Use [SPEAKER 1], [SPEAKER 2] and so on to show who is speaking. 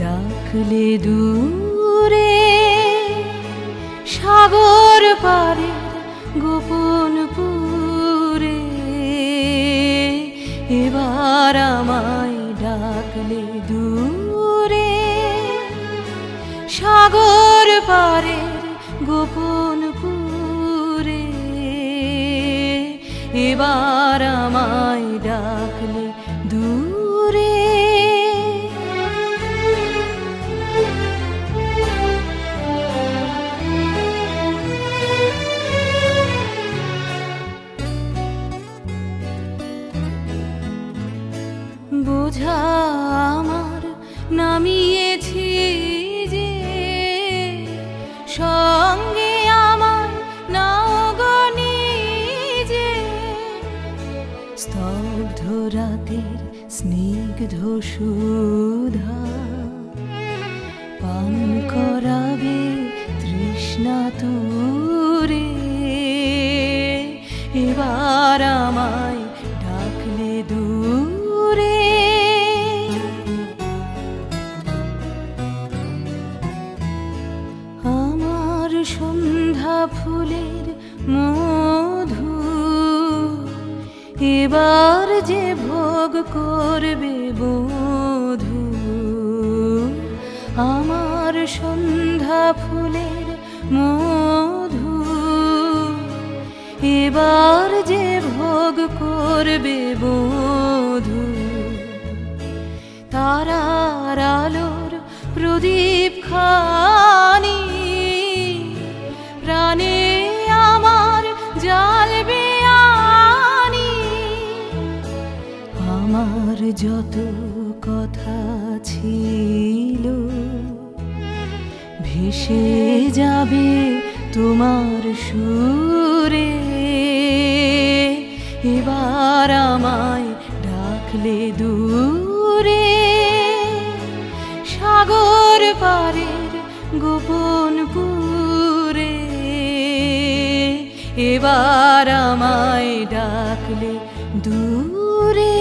[SPEAKER 1] ডাকলে দূরে সাগর পারে গোপন পুরে। এবার আমায় ডাকলে দূরে সাগর পারের গোপন পুরে। এবার আমায় ডাকলে দূরে বোঝা আমার, নামিয়েছি যে সঙ্গে আমার নাগনি যে স্তব্ধ রাতের স্নিগ্ধ সুধা, পান করাবে তৃষ্ণা তুরে। এবার আমায় সন্ধ্যা ফুলের মধু। এবার যে ভোগ করবে বধু, আমার সন্ধ্যা ফুলের মধু। এবার যে ভোগ করবে বধু, তারার আলোর প্রদীপ খানি যত কথা ছিল, ভেসে যাবে তোমার সুরে। এবার আমায় ডাকলে দূরে, সাগর পারের গোপন পুরে। এবার আমায় ডাকলে দূরে